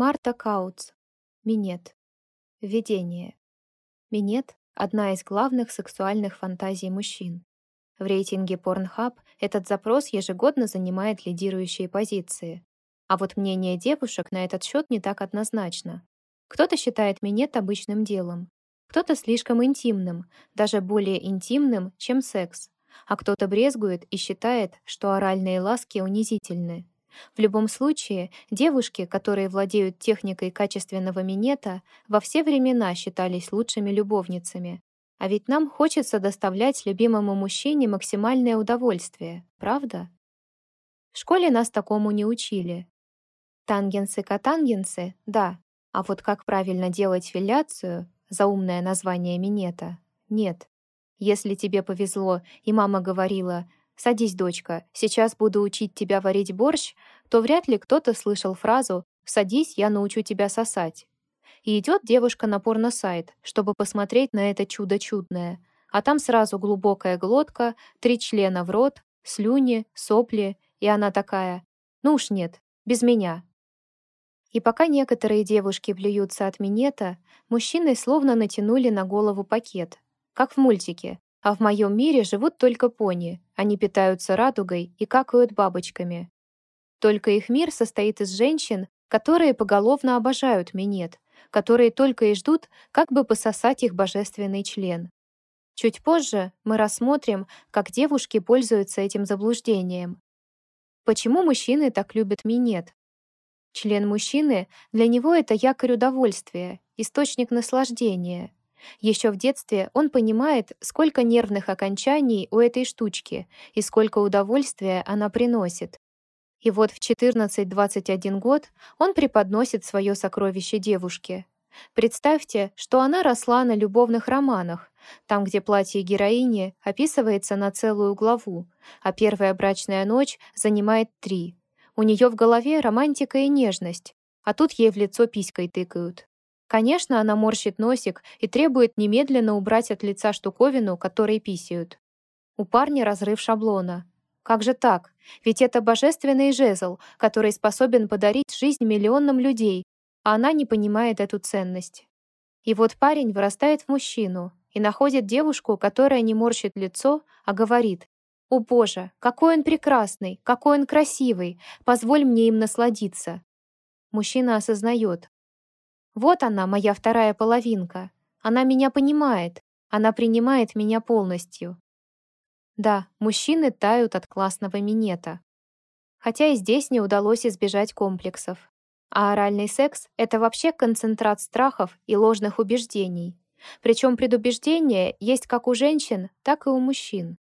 Марта Кауц. Минет. Введение. Минет — одна из главных сексуальных фантазий мужчин. В рейтинге Pornhub этот запрос ежегодно занимает лидирующие позиции. А вот мнение девушек на этот счет не так однозначно. Кто-то считает минет обычным делом, кто-то слишком интимным, даже более интимным, чем секс, а кто-то брезгует и считает, что оральные ласки унизительны. В любом случае, девушки, которые владеют техникой качественного минета, во все времена считались лучшими любовницами. А ведь нам хочется доставлять любимому мужчине максимальное удовольствие, правда? В школе нас такому не учили. Тангенсы-котангенсы — да, а вот как правильно делать филляцию, заумное название минета, нет. Если тебе повезло, и мама говорила «Садись, дочка, сейчас буду учить тебя варить борщ», то вряд ли кто-то слышал фразу «Садись, я научу тебя сосать». И идет девушка на порно-сайт, чтобы посмотреть на это чудо чудное, а там сразу глубокая глотка, три члена в рот, слюни, сопли, и она такая «Ну уж нет, без меня». И пока некоторые девушки плюются от минета, мужчины словно натянули на голову пакет, как в мультике, а в моем мире живут только пони. Они питаются радугой и какают бабочками. Только их мир состоит из женщин, которые поголовно обожают минет, которые только и ждут, как бы пососать их божественный член. Чуть позже мы рассмотрим, как девушки пользуются этим заблуждением. Почему мужчины так любят минет? Член мужчины для него это якорь удовольствия, источник наслаждения — еще в детстве он понимает, сколько нервных окончаний у этой штучки и сколько удовольствия она приносит. И вот в 14-21 год он преподносит свое сокровище девушке. Представьте, что она росла на любовных романах, там, где платье героини описывается на целую главу, а первая брачная ночь занимает три. У нее в голове романтика и нежность, а тут ей в лицо писькой тыкают. Конечно, она морщит носик и требует немедленно убрать от лица штуковину, которой писают. У парня разрыв шаблона. Как же так? Ведь это божественный жезл, который способен подарить жизнь миллионам людей, а она не понимает эту ценность. И вот парень вырастает в мужчину и находит девушку, которая не морщит лицо, а говорит «О боже, какой он прекрасный, какой он красивый, позволь мне им насладиться». Мужчина осознает, вот она, моя вторая половинка. Она меня понимает. Она принимает меня полностью. Да, мужчины тают от классного минета. Хотя и здесь не удалось избежать комплексов. А оральный секс — это вообще концентрат страхов и ложных убеждений. Причем предубеждения есть как у женщин, так и у мужчин.